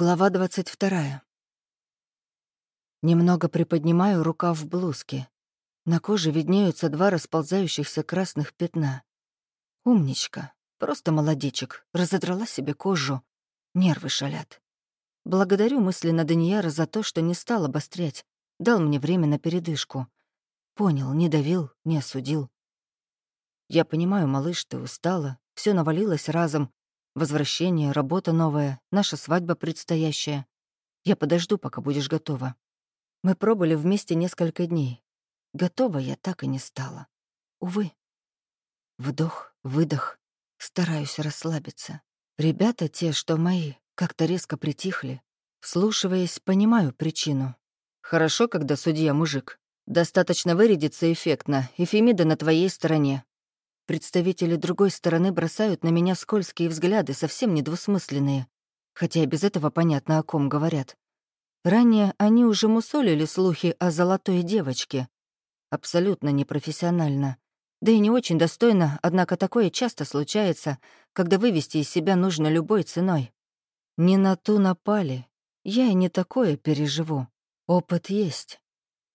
Глава 22. Немного приподнимаю рукав блузке. На коже виднеются два расползающихся красных пятна. Умничка, просто молодечек, разодрала себе кожу. Нервы шалят. Благодарю мысленно Данияра за то, что не стал обострять, дал мне время на передышку. Понял, не давил, не осудил. Я понимаю, малыш, ты устала, все навалилось разом, Возвращение, работа новая, наша свадьба предстоящая. Я подожду, пока будешь готова. Мы пробыли вместе несколько дней. Готова я так и не стала. Увы. Вдох, выдох. Стараюсь расслабиться. Ребята те, что мои, как-то резко притихли. Вслушиваясь, понимаю причину. Хорошо, когда судья мужик. Достаточно вырядиться эффектно, и на твоей стороне. Представители другой стороны бросают на меня скользкие взгляды, совсем недвусмысленные, хотя и без этого понятно, о ком говорят. Ранее они уже мусолили слухи о золотой девочке. Абсолютно непрофессионально. Да и не очень достойно, однако такое часто случается, когда вывести из себя нужно любой ценой. Не на ту напали. Я и не такое переживу. Опыт есть.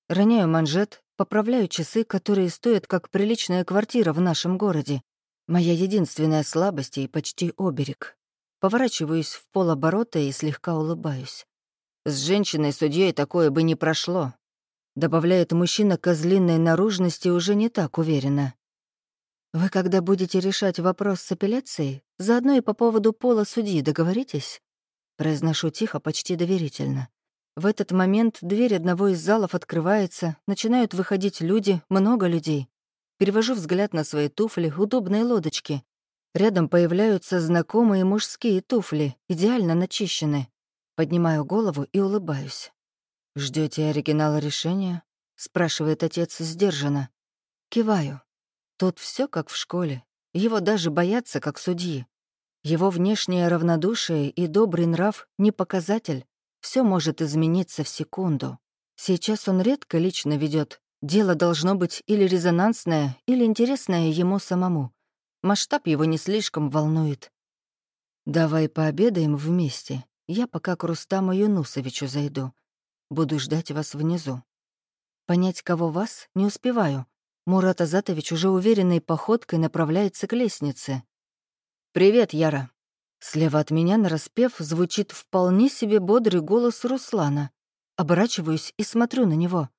Роняю манжет, Поправляю часы, которые стоят как приличная квартира в нашем городе. Моя единственная слабость и почти оберег. Поворачиваюсь в полоборота и слегка улыбаюсь. С женщиной судьей такое бы не прошло. Добавляет мужчина козлиной наружности уже не так уверенно. Вы, когда будете решать вопрос с апелляцией, заодно и по поводу пола судьи договоритесь? Произношу тихо, почти доверительно. В этот момент дверь одного из залов открывается, начинают выходить люди, много людей. Перевожу взгляд на свои туфли, удобные лодочки. Рядом появляются знакомые мужские туфли, идеально начищены. Поднимаю голову и улыбаюсь. Ждете оригинала решения?» — спрашивает отец сдержанно. Киваю. Тут все как в школе. Его даже боятся, как судьи. Его внешнее равнодушие и добрый нрав — не показатель, все может измениться в секунду. Сейчас он редко лично ведет. Дело должно быть или резонансное, или интересное ему самому. Масштаб его не слишком волнует. «Давай пообедаем вместе. Я пока к Рустаму Юнусовичу зайду. Буду ждать вас внизу». Понять, кого вас, не успеваю. Мурат Азатович уже уверенной походкой направляется к лестнице. «Привет, Яра», Слева от меня, нараспев, звучит вполне себе бодрый голос Руслана. Оборачиваюсь и смотрю на него.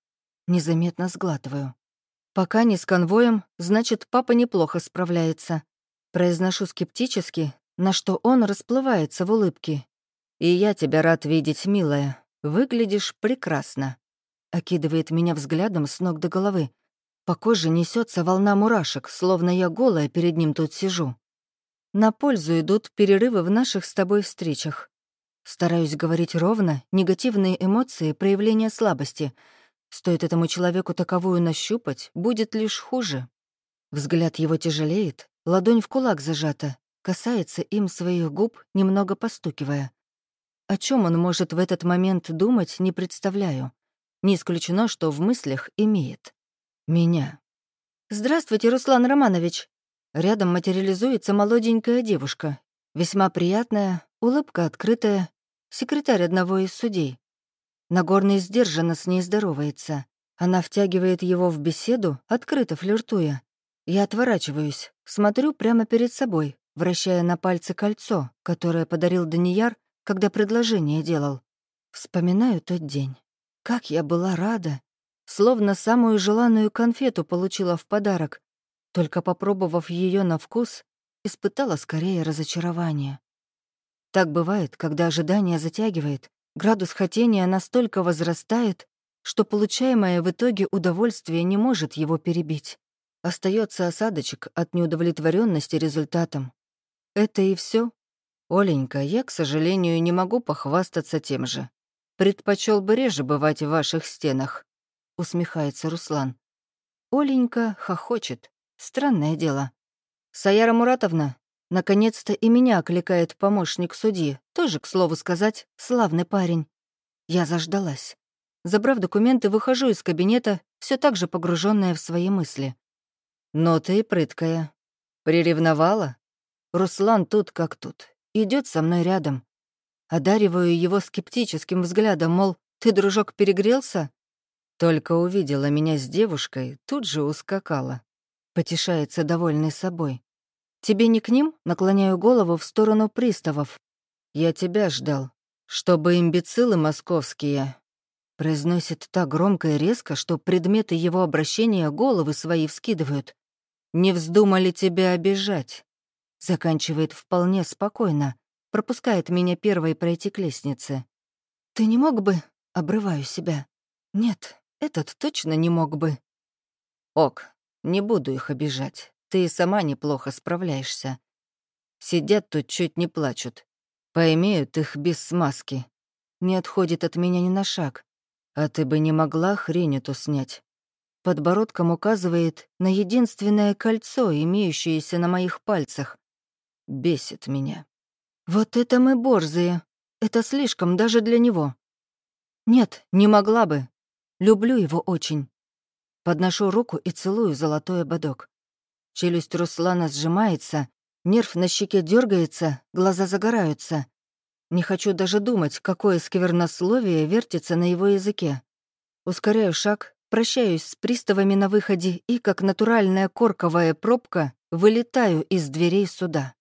Незаметно сглатываю. Пока не с конвоем, значит, папа неплохо справляется. Произношу скептически, на что он расплывается в улыбке. «И я тебя рад видеть, милая. Выглядишь прекрасно». Окидывает меня взглядом с ног до головы. По коже несется волна мурашек, словно я голая перед ним тут сижу. На пользу идут перерывы в наших с тобой встречах. Стараюсь говорить ровно, негативные эмоции — проявление слабости. Стоит этому человеку таковую нащупать, будет лишь хуже. Взгляд его тяжелеет, ладонь в кулак зажата, касается им своих губ, немного постукивая. О чем он может в этот момент думать, не представляю. Не исключено, что в мыслях имеет. Меня. «Здравствуйте, Руслан Романович!» Рядом материализуется молоденькая девушка, весьма приятная, улыбка открытая, секретарь одного из судей. Нагорный сдержанно с ней здоровается. Она втягивает его в беседу, открыто флиртуя. Я отворачиваюсь, смотрю прямо перед собой, вращая на пальце кольцо, которое подарил Данияр, когда предложение делал. Вспоминаю тот день. Как я была рада. Словно самую желанную конфету получила в подарок, только попробовав ее на вкус, испытала скорее разочарование. Так бывает, когда ожидание затягивает, градус хотения настолько возрастает, что получаемое в итоге удовольствие не может его перебить. Остается осадочек от неудовлетворенности результатом. Это и все. Оленька, я, к сожалению, не могу похвастаться тем же. Предпочел бы реже бывать в ваших стенах, усмехается Руслан. Оленька хохочет. Странное дело. Саяра Муратовна, наконец-то и меня окликает помощник судьи, тоже, к слову сказать, славный парень. Я заждалась. Забрав документы, выхожу из кабинета, все так же погруженная в свои мысли. Но ты прыткая. Приревновала? Руслан тут как тут. идет со мной рядом. Одариваю его скептическим взглядом, мол, ты, дружок, перегрелся? Только увидела меня с девушкой, тут же ускакала. Потешается довольный собой. Тебе не к ним? Наклоняю голову в сторону приставов. Я тебя ждал, чтобы имбецилы московские Произносит так громко и резко, что предметы его обращения головы свои вскидывают. «Не вздумали тебя обижать?» Заканчивает вполне спокойно, пропускает меня первой пройти к лестнице. «Ты не мог бы...» — обрываю себя. «Нет, этот точно не мог бы». «Ок, не буду их обижать. Ты и сама неплохо справляешься. Сидят тут, чуть не плачут. Поимеют их без смазки. Не отходит от меня ни на шаг. «А ты бы не могла хрень эту снять?» Подбородком указывает на единственное кольцо, имеющееся на моих пальцах. Бесит меня. «Вот это мы борзые. Это слишком даже для него». «Нет, не могла бы. Люблю его очень». Подношу руку и целую золотой ободок. Челюсть Руслана сжимается, нерв на щеке дергается, глаза загораются. Не хочу даже думать, какое сквернословие вертится на его языке. Ускоряю шаг, прощаюсь с приставами на выходе и, как натуральная корковая пробка, вылетаю из дверей суда.